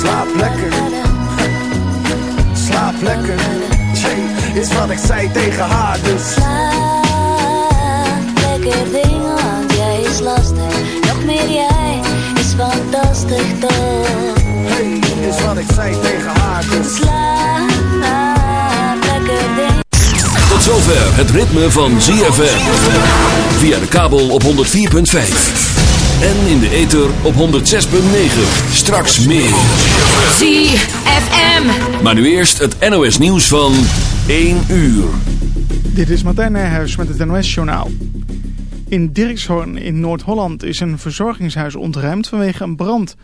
Slaap lekker, slaap lekker. Jay, is wat ik zei tegen haar, dus. Slaap, lekker ding, want jij is lastig. Nog meer jij is fantastisch toch. Hey, is wat ik zei tegen haar, dus. Slaap, lekker ding. Tot zover het ritme van ZFM. Via de kabel op 104.5. En in de ether op 106.9. Straks meer. ZFM. Maar nu eerst het NOS nieuws van 1 uur. Dit is Martijn Nijhuis met het NOS-journaal. In Dirkshorn in Noord-Holland is een verzorgingshuis ontruimd vanwege een brand.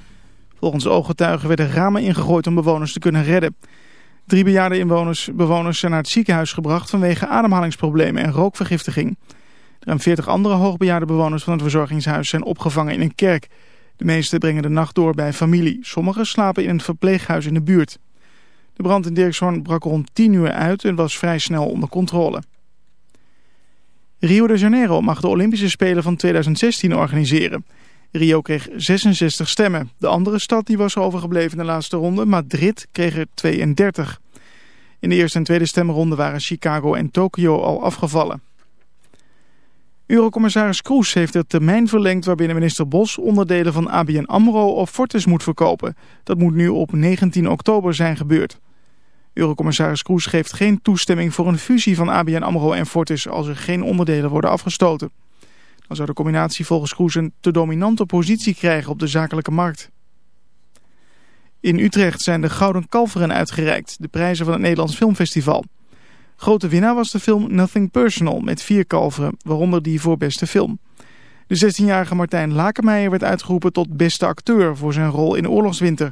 Volgens ooggetuigen werden ramen ingegooid om bewoners te kunnen redden. Drie bejaarde inwoners, bewoners zijn naar het ziekenhuis gebracht vanwege ademhalingsproblemen en rookvergiftiging. Ruim 40 andere hoogbejaarde bewoners van het verzorgingshuis zijn opgevangen in een kerk. De meeste brengen de nacht door bij familie. Sommigen slapen in een verpleeghuis in de buurt. De brand in Dirkshorn brak rond 10 uur uit en was vrij snel onder controle. Rio de Janeiro mag de Olympische Spelen van 2016 organiseren. Rio kreeg 66 stemmen. De andere stad die was overgebleven in de laatste ronde, Madrid, kreeg er 32. In de eerste en tweede stemronde waren Chicago en Tokio al afgevallen. Eurocommissaris Kroes heeft de termijn verlengd waarbinnen minister Bos onderdelen van ABN AMRO of Fortis moet verkopen. Dat moet nu op 19 oktober zijn gebeurd. Eurocommissaris Kroes geeft geen toestemming voor een fusie van ABN AMRO en Fortis als er geen onderdelen worden afgestoten. Dan zou de combinatie volgens Kroes een te dominante positie krijgen op de zakelijke markt. In Utrecht zijn de Gouden Kalveren uitgereikt, de prijzen van het Nederlands Filmfestival. Grote winnaar was de film Nothing Personal met vier kalveren, waaronder die voor beste film. De 16-jarige Martijn Lakenmeijer werd uitgeroepen tot beste acteur voor zijn rol in Oorlogswinter.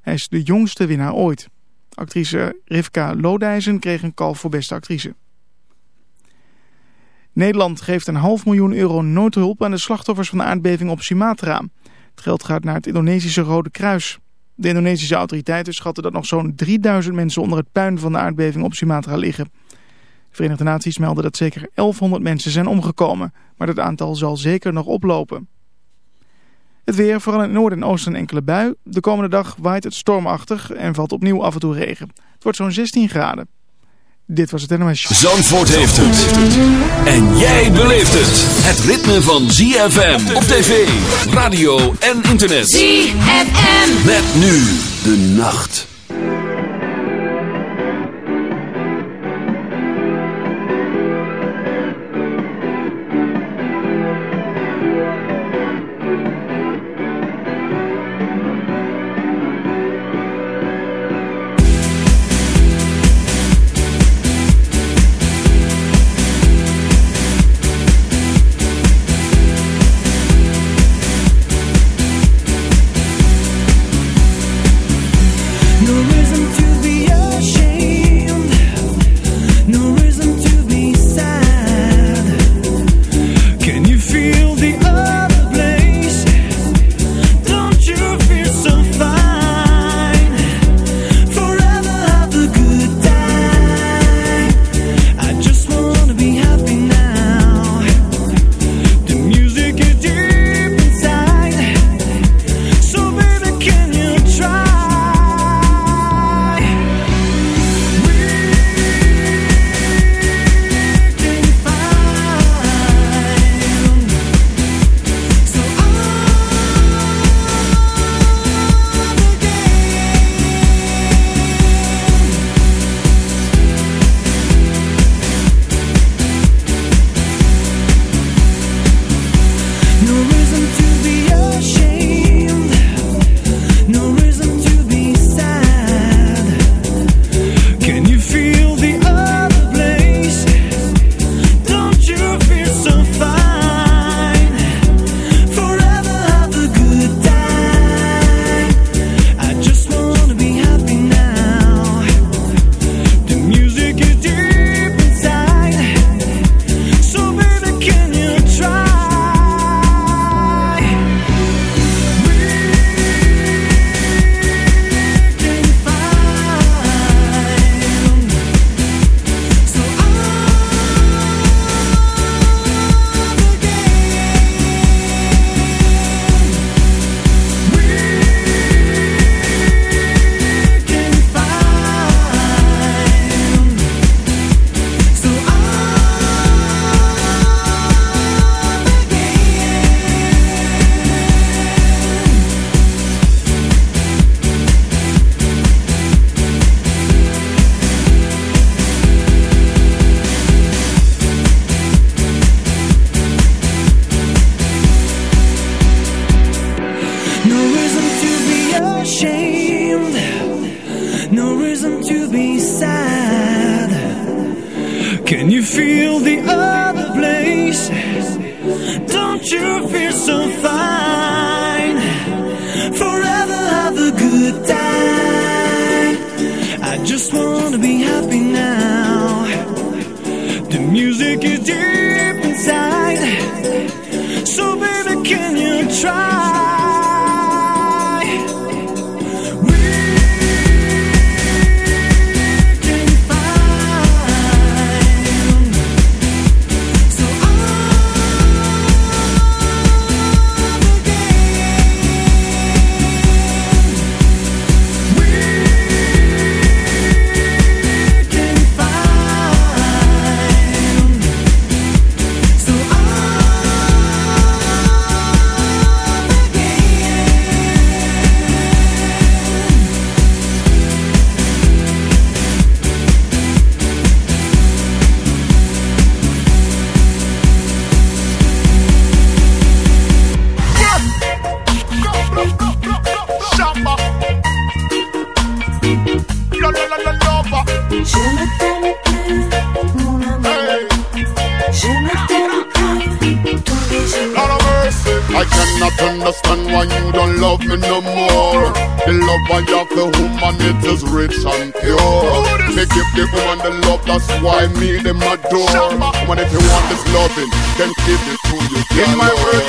Hij is de jongste winnaar ooit. Actrice Rivka Lodijzen kreeg een kalf voor beste actrice. Nederland geeft een half miljoen euro noodhulp aan de slachtoffers van de aardbeving op Sumatra. Het geld gaat naar het Indonesische Rode Kruis. De Indonesische autoriteiten schatten dat nog zo'n 3000 mensen onder het puin van de aardbeving op Sumatra liggen. De Verenigde Naties melden dat zeker 1100 mensen zijn omgekomen, maar dat aantal zal zeker nog oplopen. Het weer, vooral in het noorden en oosten een enkele bui. De komende dag waait het stormachtig en valt opnieuw af en toe regen. Het wordt zo'n 16 graden. Dit was het NOS Zandvoort heeft het. En jij beleeft het. Het ritme van ZFM op tv, radio en internet. ZFM. Met nu de nacht. feel the other places Don't you feel so fine? Forever have a good time. I just wanna be happy now. The music is deep inside. So baby can you try? why me them adore. Come on, if you want this loving, then give it to you. In my word,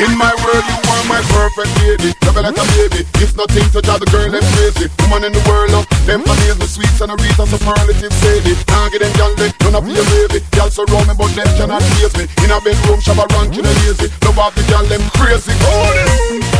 In my world, you are my perfect lady. Love like a baby. It's nothing to drive the girl them crazy. Woman in the world, up. Them amaze me sweets and a wreath of superlative sadie. Now get them young, they don't have your baby girls surround me, but them cannot chase me. In a bedroom, shabba ranking and lazy. Love off the girl, them crazy. Hold it.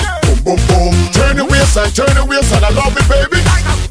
boom, boom. Turn the wheels and turn the wheels and I love it, baby.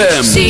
ZFM.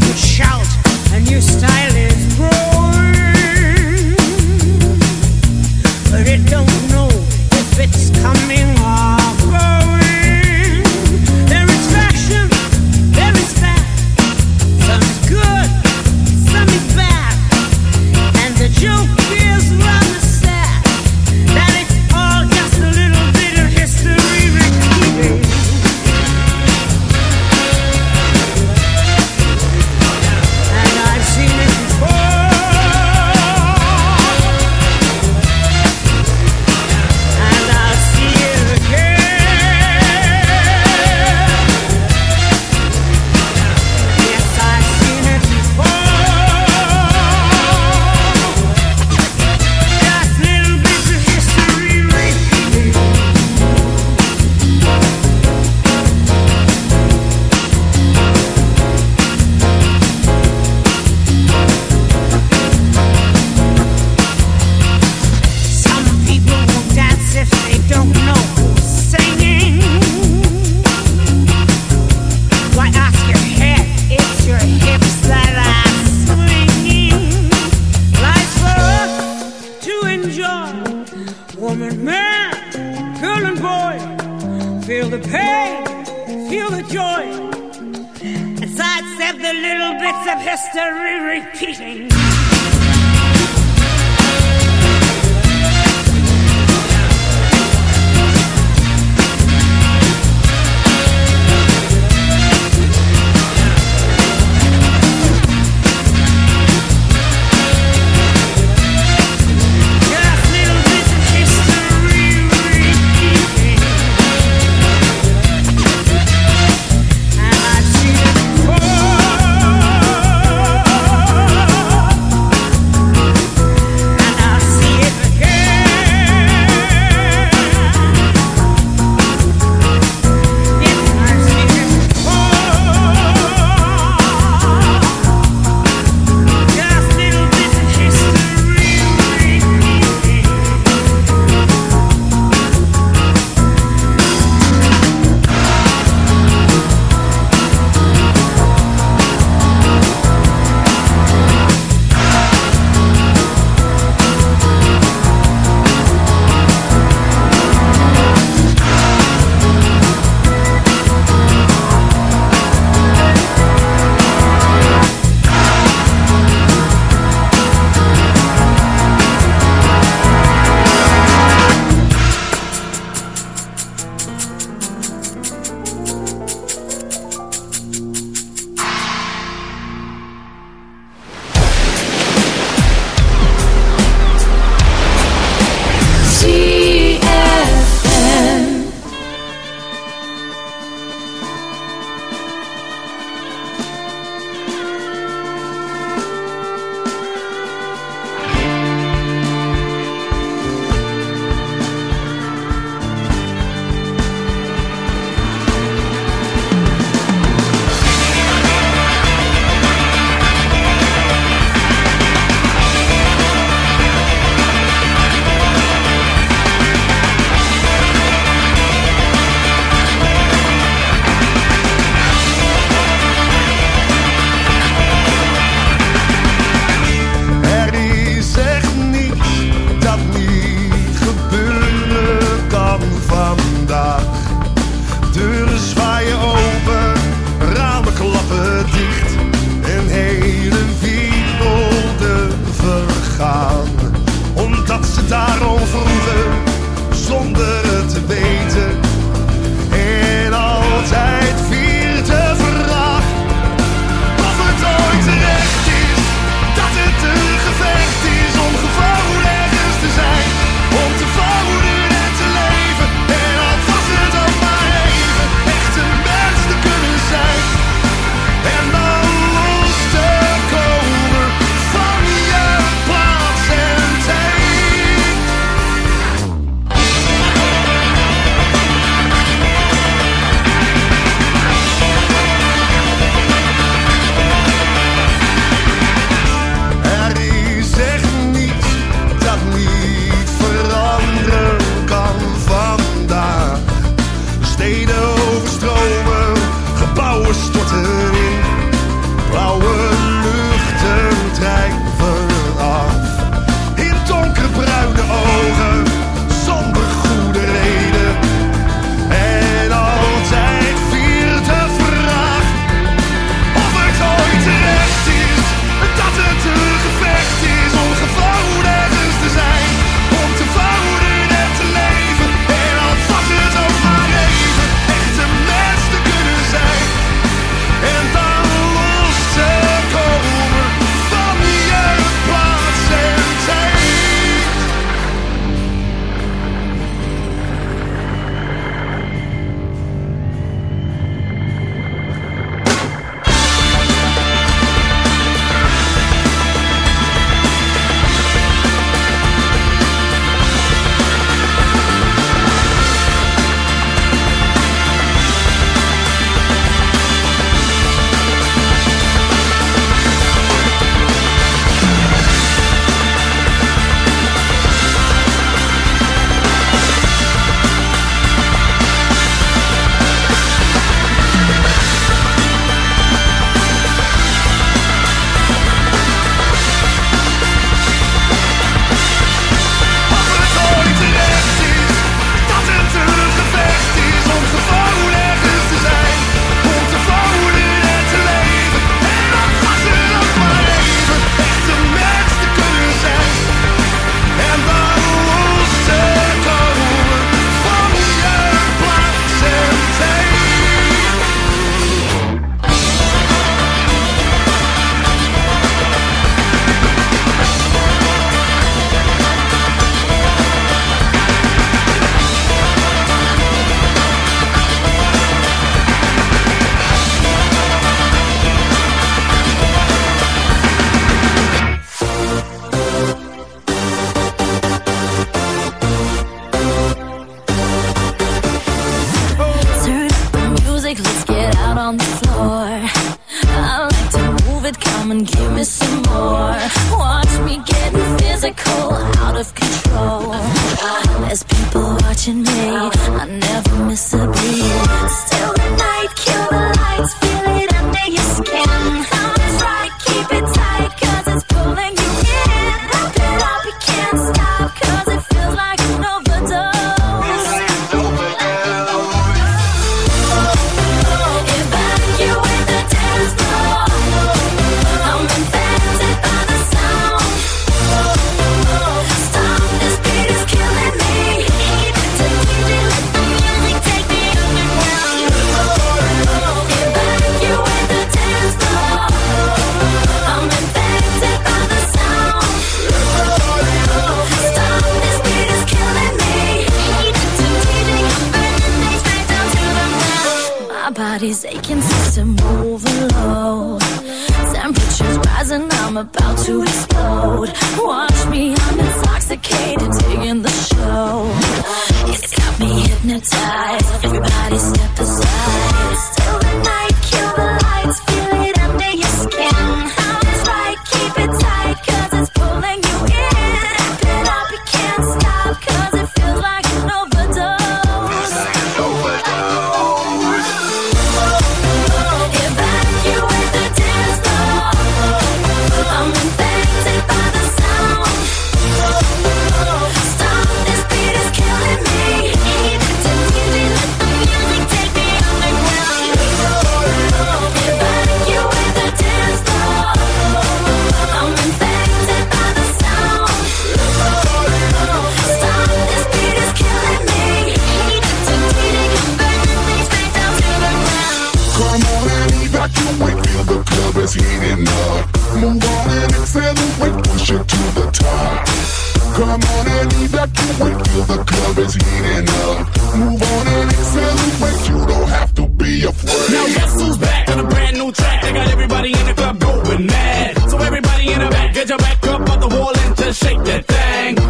people shout, a new style. the club is heating up. Move on and accelerate, you don't have to be afraid. Now guess who's back on a brand new track? They got everybody in the club going mad. So everybody in the back, get your back up on the wall and just shake that thing.